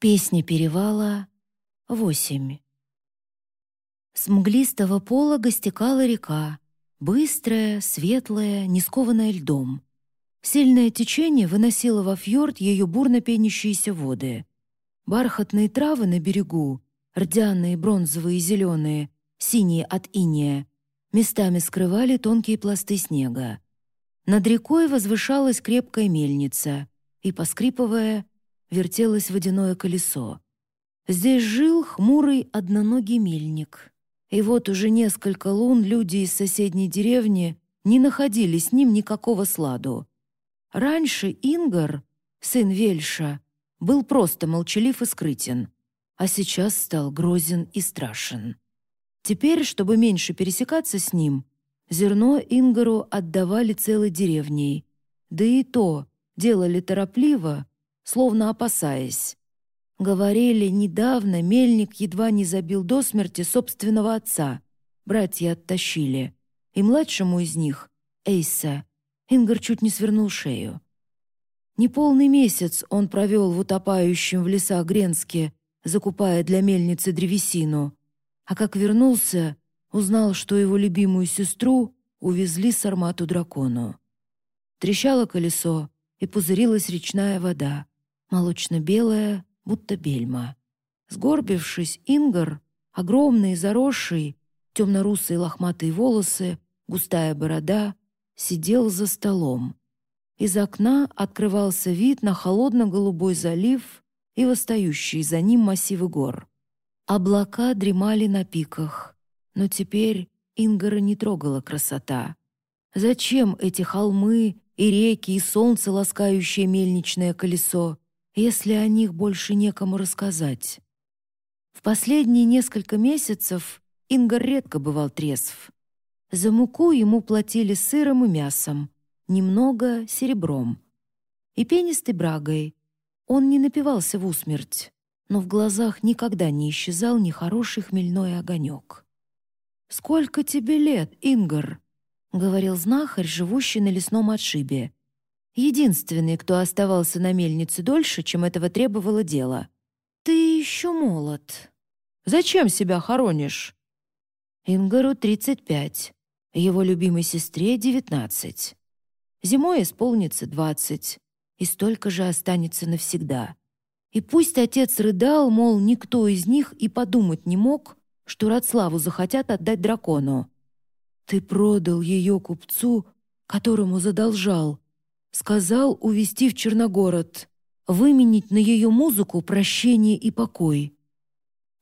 Песня перевала восемь. С мглистого полога стекала река, быстрая, светлая, не скованная льдом. Сильное течение выносило во фьорд ее бурно пенящиеся воды. Бархатные травы на берегу, рдяные, бронзовые и зеленые, синие от иния, местами скрывали тонкие пласты снега. Над рекой возвышалась крепкая мельница и, поскрипывая, вертелось водяное колесо. Здесь жил хмурый одноногий мельник. И вот уже несколько лун люди из соседней деревни не находили с ним никакого сладу. Раньше Ингар, сын Вельша, был просто молчалив и скрытен, а сейчас стал грозен и страшен. Теперь, чтобы меньше пересекаться с ним, зерно Ингару отдавали целой деревней, да и то делали торопливо, словно опасаясь. Говорили, недавно мельник едва не забил до смерти собственного отца. Братья оттащили. И младшему из них, Эйса, Ингар чуть не свернул шею. Неполный месяц он провел в утопающем в лесах Гренске, закупая для мельницы древесину. А как вернулся, узнал, что его любимую сестру увезли с армату дракону. Трещало колесо, и пузырилась речная вода молочно-белая, будто бельма. Сгорбившись, Ингар, огромный, заросший, темно-русые лохматые волосы, густая борода, сидел за столом. Из окна открывался вид на холодно-голубой залив и восстающие за ним массивы гор. Облака дремали на пиках, но теперь Ингара не трогала красота. Зачем эти холмы и реки, и солнце, ласкающее мельничное колесо? Если о них больше некому рассказать. В последние несколько месяцев Ингар редко бывал трезв. За муку ему платили сыром и мясом, немного — серебром. И пенистой брагой. Он не напивался в усмерть, но в глазах никогда не исчезал нехороший хмельной огонек. «Сколько тебе лет, Ингар?» — говорил знахарь, живущий на лесном отшибе, единственный, кто оставался на мельнице дольше, чем этого требовало дело. «Ты еще молод. Зачем себя хоронишь?» Ингару 35, его любимой сестре 19. Зимой исполнится 20, и столько же останется навсегда. И пусть отец рыдал, мол, никто из них и подумать не мог, что Радславу захотят отдать дракону. «Ты продал ее купцу, которому задолжал», Сказал увезти в Черногород, выменить на ее музыку прощение и покой.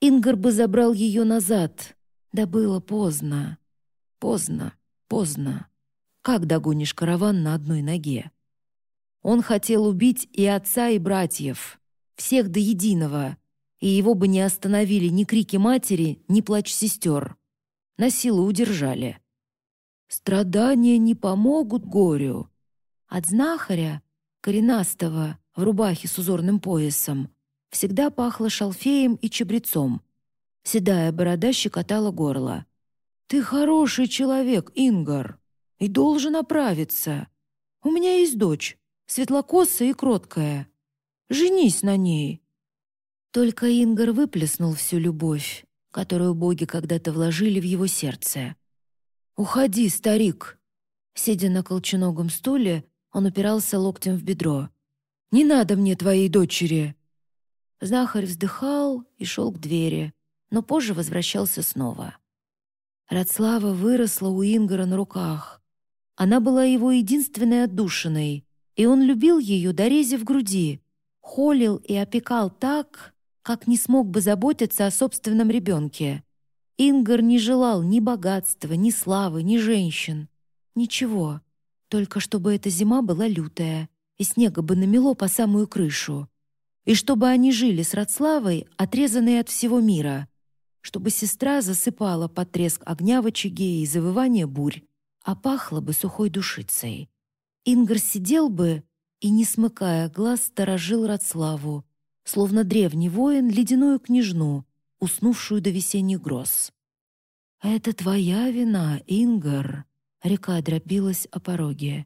Ингар бы забрал ее назад, да было поздно. Поздно, поздно. Как догонишь караван на одной ноге? Он хотел убить и отца, и братьев, всех до единого, и его бы не остановили ни крики матери, ни плач сестер. На силу удержали. Страдания не помогут горю. От знахаря, коренастого, в рубахе с узорным поясом, всегда пахло шалфеем и чабрецом. Седая борода щекотала горло. «Ты хороший человек, Ингар, и должен оправиться. У меня есть дочь, светлокосая и кроткая. Женись на ней». Только Ингар выплеснул всю любовь, которую боги когда-то вложили в его сердце. «Уходи, старик!» Сидя на колченогом стуле, он упирался локтем в бедро. «Не надо мне твоей дочери!» Знахарь вздыхал и шел к двери, но позже возвращался снова. Радслава выросла у Ингара на руках. Она была его единственной отдушиной, и он любил ее до рези в груди, холил и опекал так, как не смог бы заботиться о собственном ребенке. Ингар не желал ни богатства, ни славы, ни женщин. Ничего. Только чтобы эта зима была лютая, и снега бы намело по самую крышу. И чтобы они жили с Радславой, отрезанные от всего мира. Чтобы сестра засыпала под треск огня в очаге и завывание бурь, а пахло бы сухой душицей. Ингар сидел бы и, не смыкая глаз, сторожил Радславу, словно древний воин ледяную княжну, уснувшую до весенних гроз. «Это твоя вина, Ингар», Река дробилась о пороге.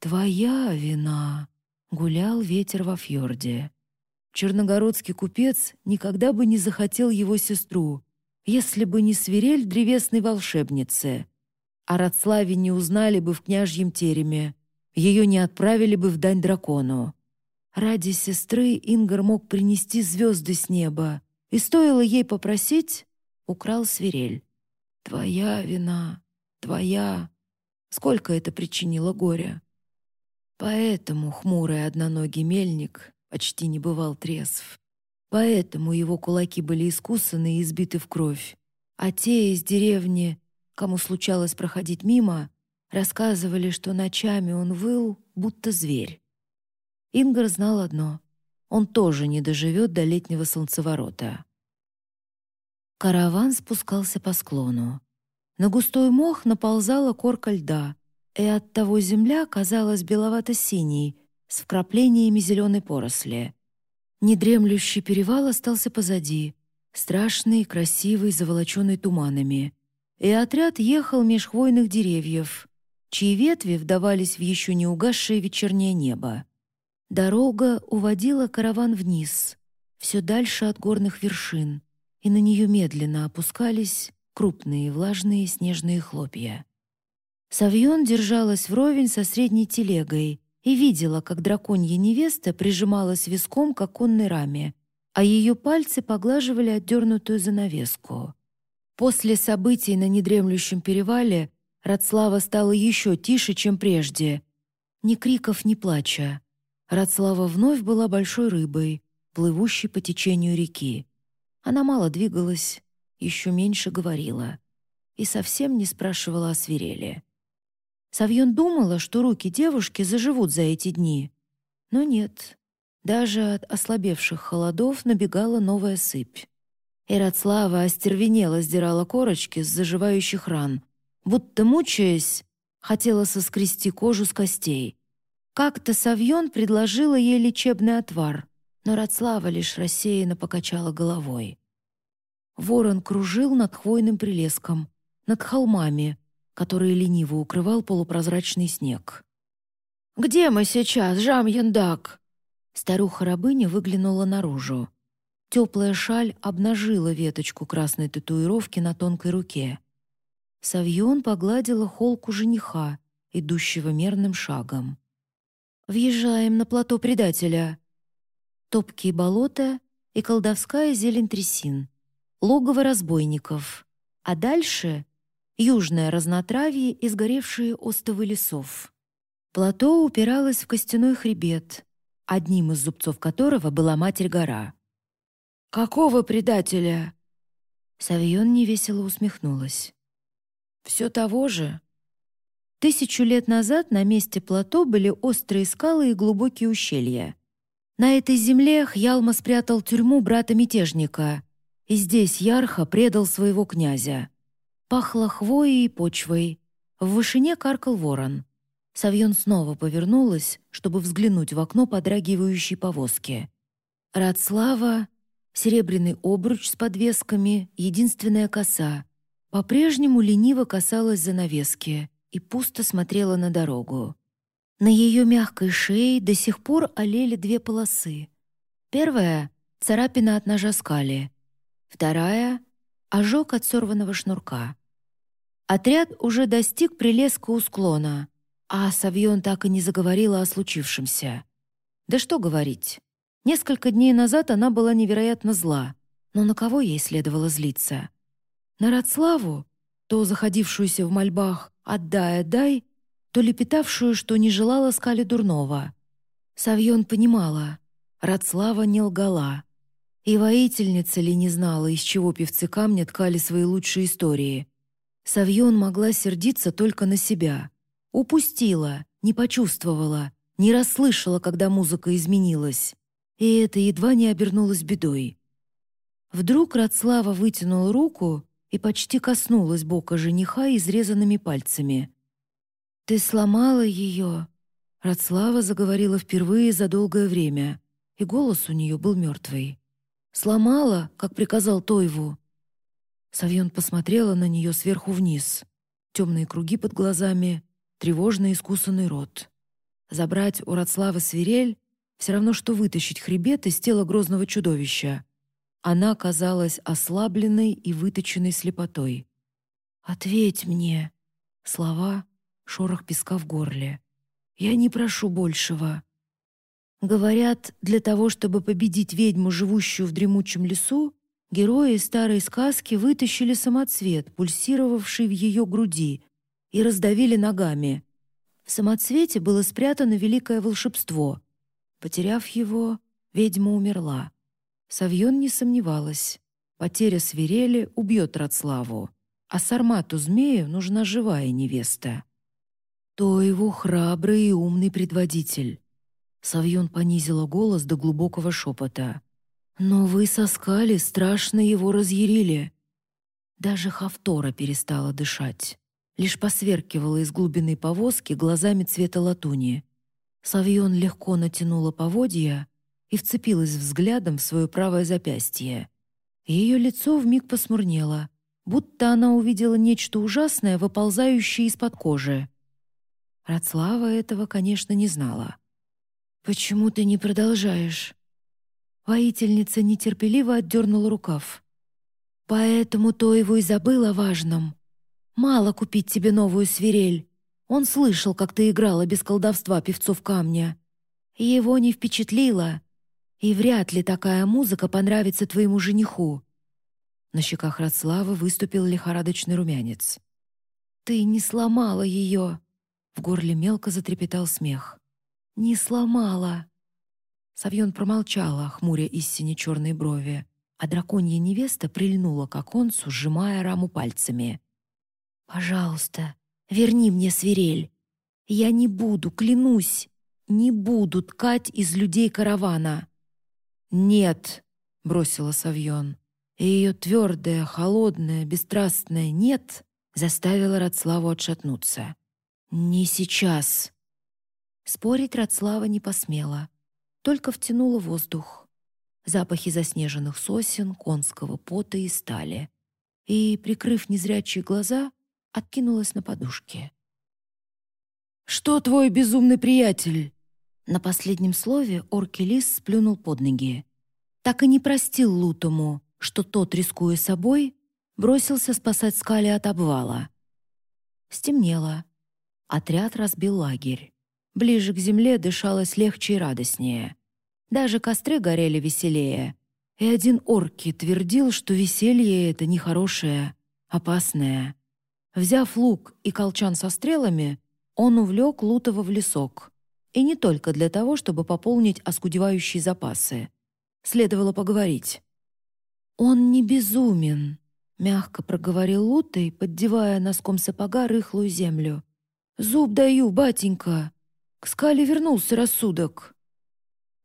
«Твоя вина!» — гулял ветер во фьорде. черногородский купец никогда бы не захотел его сестру, если бы не свирель древесной волшебницы. О Радславе не узнали бы в княжьем тереме, ее не отправили бы в дань дракону. Ради сестры Ингар мог принести звезды с неба, и стоило ей попросить, украл свирель. «Твоя вина, твоя...» Сколько это причинило горя. Поэтому хмурый одноногий мельник почти не бывал трезв. Поэтому его кулаки были искусаны и избиты в кровь. А те из деревни, кому случалось проходить мимо, рассказывали, что ночами он выл, будто зверь. Ингар знал одно — он тоже не доживет до летнего солнцеворота. Караван спускался по склону. На густой мох наползала корка льда, и оттого земля казалась беловато-синей, с вкраплениями зеленой поросли. Недремлющий перевал остался позади, страшный, красивый, заволоченный туманами. И отряд ехал меж хвойных деревьев, чьи ветви вдавались в еще не угасшее вечернее небо. Дорога уводила караван вниз, все дальше от горных вершин, и на нее медленно опускались крупные влажные снежные хлопья. Савьон держалась вровень со средней телегой и видела, как драконья невеста прижималась виском к оконной раме, а ее пальцы поглаживали отдернутую занавеску. После событий на недремлющем перевале Радслава стала еще тише, чем прежде. Ни криков, ни плача. Радслава вновь была большой рыбой, плывущей по течению реки. Она мало двигалась, еще меньше говорила и совсем не спрашивала о свирели. Савьон думала, что руки девушки заживут за эти дни. Но нет. Даже от ослабевших холодов набегала новая сыпь. Ирацлава остервенело сдирала корочки с заживающих ран, будто, мучаясь, хотела соскрести кожу с костей. Как-то Савьон предложила ей лечебный отвар, но Рацлава лишь рассеянно покачала головой. Ворон кружил над хвойным прилеском, над холмами, которые лениво укрывал полупрозрачный снег. «Где мы сейчас, Жам-Яндак?» Старуха-рабыня выглянула наружу. Теплая шаль обнажила веточку красной татуировки на тонкой руке. Савьон погладила холку жениха, идущего мерным шагом. «Въезжаем на плато предателя», топкие болота и колдовская зелень трясин, логово разбойников, а дальше — южное разнотравье и сгоревшие остовы лесов. Плато упиралось в костяной хребет, одним из зубцов которого была Матерь-гора. «Какого предателя?» Савьон невесело усмехнулась. «Все того же». Тысячу лет назад на месте плато были острые скалы и глубокие ущелья. На этой земле Хьялма спрятал тюрьму брата-мятежника, и здесь Ярха предал своего князя. Пахло хвоей и почвой. В вышине каркал ворон. Савьон снова повернулась, чтобы взглянуть в окно подрагивающей повозки. Радслава, серебряный обруч с подвесками, единственная коса, по-прежнему лениво касалась занавески и пусто смотрела на дорогу. На ее мягкой шее до сих пор олели две полосы. Первая — царапина от ножа скали. Вторая — ожог от сорванного шнурка. Отряд уже достиг прилеска у склона, а Савьон так и не заговорила о случившемся. Да что говорить. Несколько дней назад она была невероятно зла, но на кого ей следовало злиться? На Радславу, то заходившуюся в мольбах «отдай, отдай», то лепетавшую, что не желала скали дурного. Савьон понимала, Радслава не лгала. И воительница ли не знала, из чего певцы камня ткали свои лучшие истории. Савьон могла сердиться только на себя. Упустила, не почувствовала, не расслышала, когда музыка изменилась. И это едва не обернулось бедой. Вдруг Радслава вытянула руку и почти коснулась бока жениха изрезанными пальцами. «Ты сломала ее!» Радслава заговорила впервые за долгое время, и голос у нее был мертвый. «Сломала, как приказал Тойву!» Савьон посмотрела на нее сверху вниз. Темные круги под глазами, тревожно искусанный рот. Забрать у Радславы свирель — Все равно, что вытащить хребет из тела грозного чудовища. Она казалась ослабленной и выточенной слепотой. «Ответь мне!» Слова, шорох песка в горле. «Я не прошу большего». Говорят, для того, чтобы победить ведьму, живущую в дремучем лесу, герои старой сказки вытащили самоцвет, пульсировавший в ее груди, и раздавили ногами. В самоцвете было спрятано великое волшебство. Потеряв его, ведьма умерла. Савьон не сомневалась. Потеря свирели убьет Радславу, а Сармату змею нужна живая невеста. То его храбрый и умный предводитель. Савьон понизила голос до глубокого шепота. «Но вы соскали, страшно его разъярили». Даже Хавтора перестала дышать. Лишь посверкивала из глубины повозки глазами цвета латуни. Савьон легко натянула поводья и вцепилась взглядом в свое правое запястье. Ее лицо вмиг посмурнело, будто она увидела нечто ужасное, выползающее из-под кожи. Радслава этого, конечно, не знала. «Почему ты не продолжаешь?» Воительница нетерпеливо отдернула рукав. «Поэтому то его и забыл о важном. Мало купить тебе новую свирель. Он слышал, как ты играла без колдовства певцов камня. Его не впечатлило, и вряд ли такая музыка понравится твоему жениху». На щеках Радславы выступил лихорадочный румянец. «Ты не сломала ее!» В горле мелко затрепетал смех. «Не сломала!» Савьон промолчала, хмуря из сине-черной брови, а драконья невеста прильнула к оконцу, сжимая раму пальцами. «Пожалуйста, верни мне свирель. Я не буду, клянусь, не буду ткать из людей каравана. «Нет», — бросила Савьон. И ее твердое, холодное, бесстрастное «нет» заставило Радславу отшатнуться. «Не сейчас». Спорить Радслава не посмела, только втянула воздух. Запахи заснеженных сосен, конского пота и стали. И, прикрыв незрячие глаза, откинулась на подушке. «Что твой безумный приятель?» На последнем слове Оркелис сплюнул под ноги. Так и не простил Лутому, что тот, рискуя собой, бросился спасать Скали от обвала. Стемнело. Отряд разбил лагерь. Ближе к земле дышалось легче и радостнее. Даже костры горели веселее. И один орки твердил, что веселье — это нехорошее, опасное. Взяв лук и колчан со стрелами, он увлек Лутова в лесок. И не только для того, чтобы пополнить оскудевающие запасы. Следовало поговорить. «Он не безумен», — мягко проговорил Лутой, поддевая носком сапога рыхлую землю. «Зуб даю, батенька. К скале вернулся рассудок».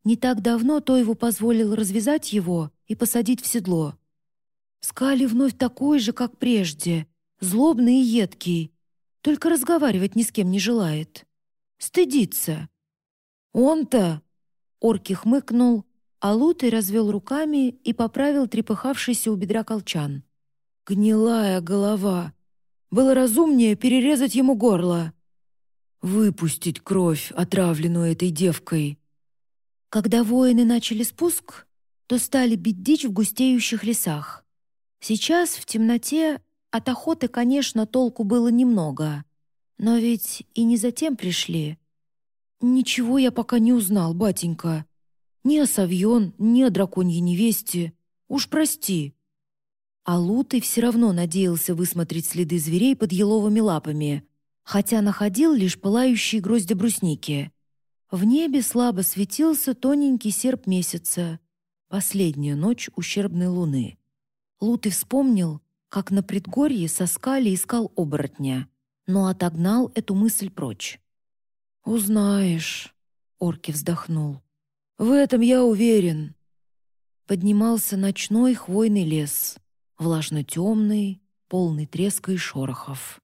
Не так давно то его позволил развязать его и посадить в седло. Скали вновь такой же, как прежде, злобный и едкий, только разговаривать ни с кем не желает. Стыдится. «Он-то...» — Орки хмыкнул, а Лутый развел руками и поправил трепыхавшийся у бедра колчан. «Гнилая голова! Было разумнее перерезать ему горло!» «Выпустить кровь, отравленную этой девкой!» Когда воины начали спуск, то стали бить дичь в густеющих лесах. Сейчас, в темноте, от охоты, конечно, толку было немного. Но ведь и не затем пришли. «Ничего я пока не узнал, батенька. Ни о Савьон, ни о драконьей невесте. Уж прости». А Лутый все равно надеялся высмотреть следы зверей под еловыми лапами, хотя находил лишь пылающие грозди брусники. В небе слабо светился тоненький серп месяца, последняя ночь ущербной луны. Лутый вспомнил, как на предгорье соскали искал оборотня, но отогнал эту мысль прочь. «Узнаешь», — Орки вздохнул. «В этом я уверен». Поднимался ночной хвойный лес, влажно-темный, полный треска и шорохов.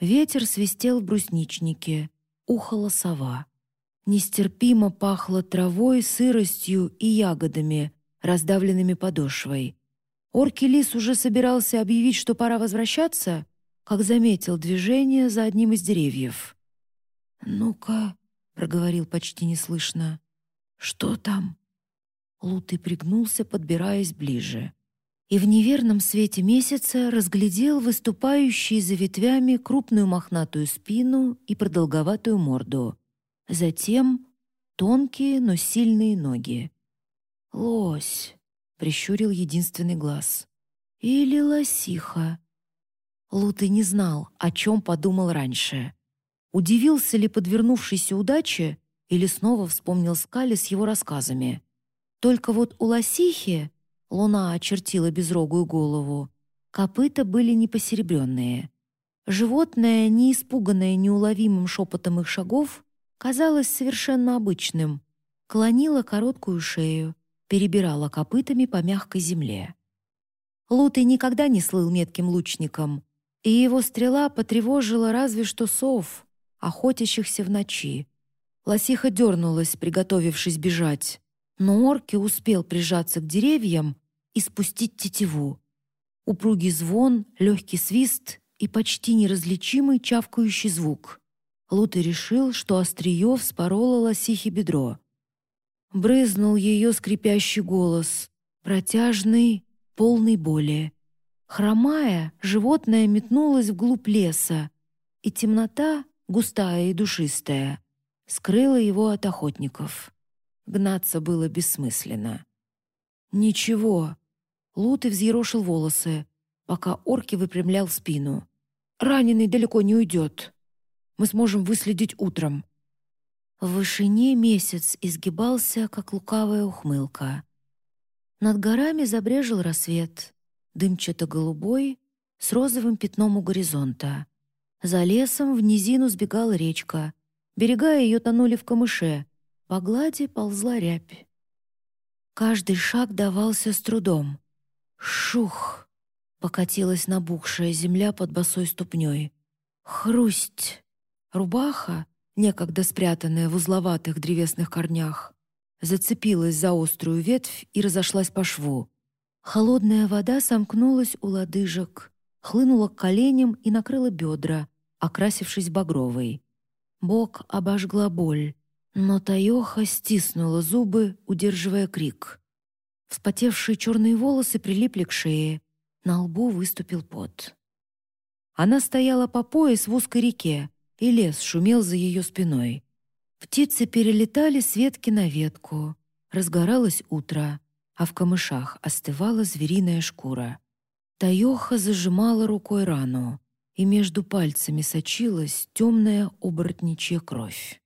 Ветер свистел в брусничнике, ухала сова. Нестерпимо пахло травой, сыростью и ягодами, раздавленными подошвой. Орки-лис уже собирался объявить, что пора возвращаться, как заметил движение за одним из деревьев. «Ну-ка», — проговорил почти неслышно, «Что там?» Лутый пригнулся, подбираясь ближе. И в неверном свете месяца разглядел выступающие за ветвями крупную мохнатую спину и продолговатую морду. Затем тонкие, но сильные ноги. «Лось!» — прищурил единственный глаз. «Или лосиха?» Лутый не знал, о чем подумал раньше. Удивился ли подвернувшейся удаче или снова вспомнил Скали с его рассказами. Только вот у лосихи луна очертила безрогую голову. Копыта были не посеребренные. Животное, не испуганное неуловимым шепотом их шагов, казалось совершенно обычным. Клонило короткую шею, перебирала копытами по мягкой земле. Лутый никогда не слыл метким лучником, и его стрела потревожила разве что сов, охотящихся в ночи. Лосиха дернулась, приготовившись бежать, но орки успел прижаться к деревьям и спустить тетиву. Упругий звон, легкий свист и почти неразличимый чавкающий звук. Лутый решил, что острие вспороло лосихе бедро. Брызнул ее скрипящий голос, протяжный, полный боли. Хромая, животное метнулось вглубь леса, и темнота, густая и душистая, скрыла его от охотников. Гнаться было бессмысленно. «Ничего». Лутый взъерошил волосы, пока орки выпрямлял спину. «Раненый далеко не уйдет. Мы сможем выследить утром». В вышине месяц изгибался, как лукавая ухмылка. Над горами забрежил рассвет, дымчато-голубой, с розовым пятном у горизонта. За лесом в низину сбегала речка. Берега ее тонули в камыше. По глади ползла рябь. Каждый шаг давался с трудом. Шух! Покатилась набухшая земля под босой ступней. Хрусть! Рубаха, некогда спрятанная в узловатых древесных корнях, зацепилась за острую ветвь и разошлась по шву. Холодная вода сомкнулась у лодыжек, хлынула к коленям и накрыла бедра, окрасившись багровой. Бок обожгла боль, но Таёха стиснула зубы, удерживая крик. Вспотевшие черные волосы прилипли к шее, на лбу выступил пот. Она стояла по пояс в узкой реке, и лес шумел за ее спиной. Птицы перелетали с ветки на ветку. Разгоралось утро, а в камышах остывала звериная шкура. Таёха зажимала рукой рану, и между пальцами сочилась темная оборотничья кровь.